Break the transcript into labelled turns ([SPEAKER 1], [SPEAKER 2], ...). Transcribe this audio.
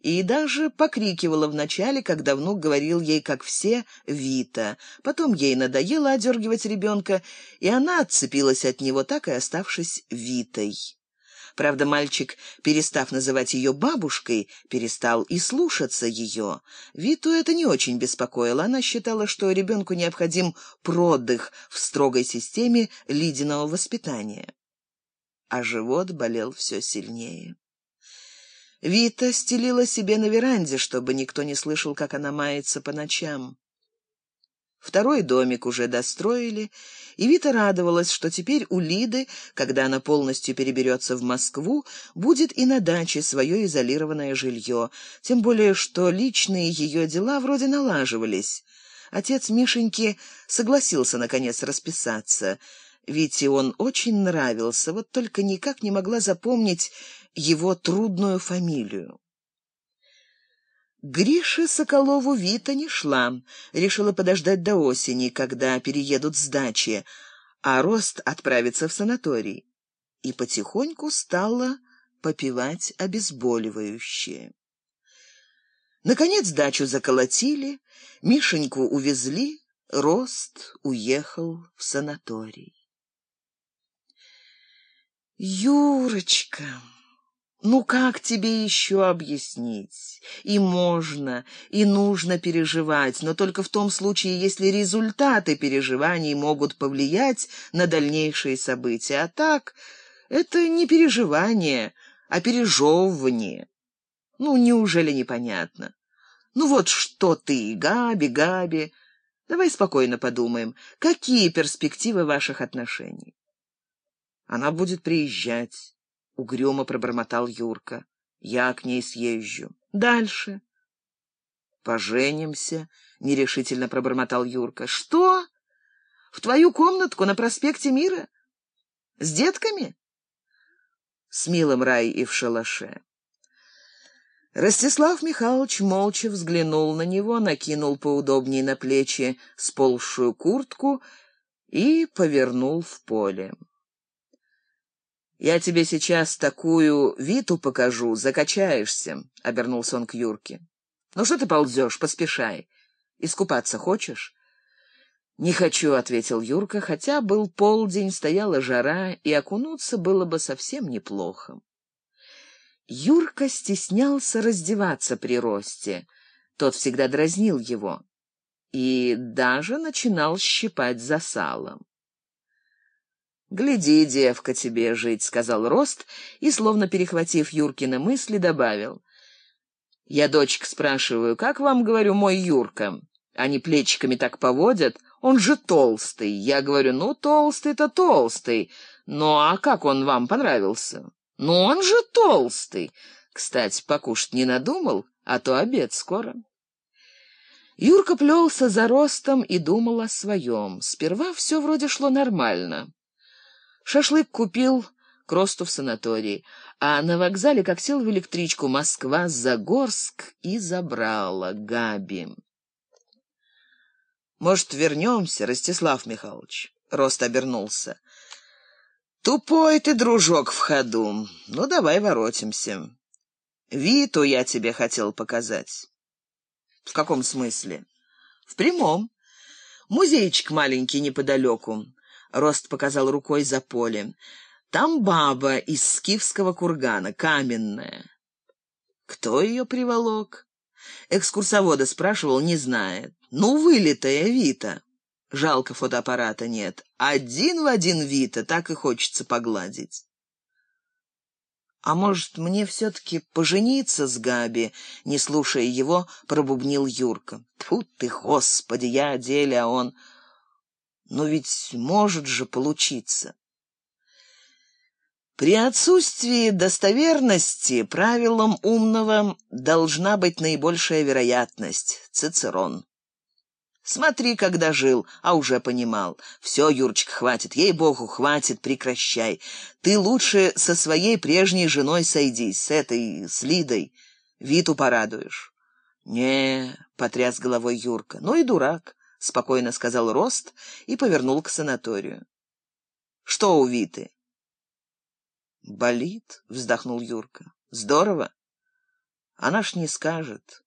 [SPEAKER 1] и даже покрикивала вначале, когда внук говорил ей, как все, «Вита». Потом ей надоело одергивать ребенка, и она отцепилась от него, так и оставшись Витой. Правда, мальчик, перестав называть ее бабушкой, перестал и слушаться ее. Виту это не очень беспокоило. Она считала, что ребенку необходим продых в строгой системе лидиного воспитания. А живот болел все сильнее. Вита стелила себе на веранде, чтобы никто не слышал, как она мается по ночам. Второй домик уже достроили, и Вита радовалась, что теперь у Лиды, когда она полностью переберется в Москву, будет и на даче свое изолированное жилье, тем более что личные ее дела вроде налаживались. Отец Мишеньки согласился, наконец, расписаться. Вите он очень нравился, вот только никак не могла запомнить его трудную фамилию. Грише Соколову Вита не шла, решила подождать до осени, когда переедут с дачи, а Рост отправится в санаторий. И потихоньку стала попивать обезболивающее. Наконец дачу заколотили, Мишеньку увезли, Рост уехал в санаторий. «Юрочка!» Ну как тебе еще объяснить? И можно, и нужно переживать, но только в том случае, если результаты переживаний могут повлиять на дальнейшие события. А так, это не переживание, а пережевывание. Ну, неужели непонятно? Ну вот что ты, Габи, Габи. Давай спокойно подумаем, какие перспективы ваших отношений? Она будет приезжать угрюмо пробормотал Юрка. Я к ней съезжу. Дальше. Поженимся, нерешительно пробормотал Юрка. Что? В твою комнатку на проспекте Мира? С детками? С милым рай и в шалаше. Ростислав Михайлович молча взглянул на него, накинул поудобнее на плечи сползшую куртку и повернул в поле. «Я тебе сейчас такую Виту покажу, закачаешься», — обернулся он к Юрке. «Ну что ты ползешь, поспешай. Искупаться хочешь?» «Не хочу», — ответил Юрка, хотя был полдень, стояла жара, и окунуться было бы совсем неплохо. Юрка стеснялся раздеваться при росте. Тот всегда дразнил его и даже начинал щипать за салом. «Гляди, девка, тебе жить», — сказал Рост и, словно перехватив Юркины мысли, добавил. «Я дочек спрашиваю, как вам, говорю, мой Юрка? Они плечиками так поводят, он же толстый. Я говорю, ну, толстый-то толстый. Ну, а как он вам понравился? Ну, он же толстый. Кстати, покушать не надумал, а то обед скоро». Юрка плелся за Ростом и думал о своем. Сперва все вроде шло нормально. Шашлык купил к росту в санатории, а на вокзале, как сел в электричку, Москва-Загорск и забрала Габи. «Может, вернемся, Ростислав Михайлович?» Рост обернулся. «Тупой ты, дружок, в ходу. Ну, давай воротимся. Виту я тебе хотел показать». «В каком смысле?» «В прямом. Музейчик маленький неподалеку. Рост показал рукой за поле. Там баба из скифского кургана, каменная. Кто ее приволок? Экскурсовода спрашивал, не знает. Ну, вылитая Вита. Жалко, фотоаппарата нет. Один в один Вита, так и хочется погладить. А может, мне все-таки пожениться с Габи? Не слушая его, пробубнил Юрка. Тьфу ты, господи, я о деле, а он... Но ведь может же получиться. При отсутствии достоверности правилом умного должна быть наибольшая вероятность. Цицерон. Смотри, когда жил, а уже понимал. Все, Юрчик, хватит, ей-богу, хватит, прекращай. Ты лучше со своей прежней женой сойдись, с этой, с Лидой. Виту порадуешь. Не, потряс головой Юрка. Ну и дурак. — спокойно сказал Рост и повернул к санаторию. «Что у Виты?» «Болит», — вздохнул Юрка. «Здорово. Она ж не скажет.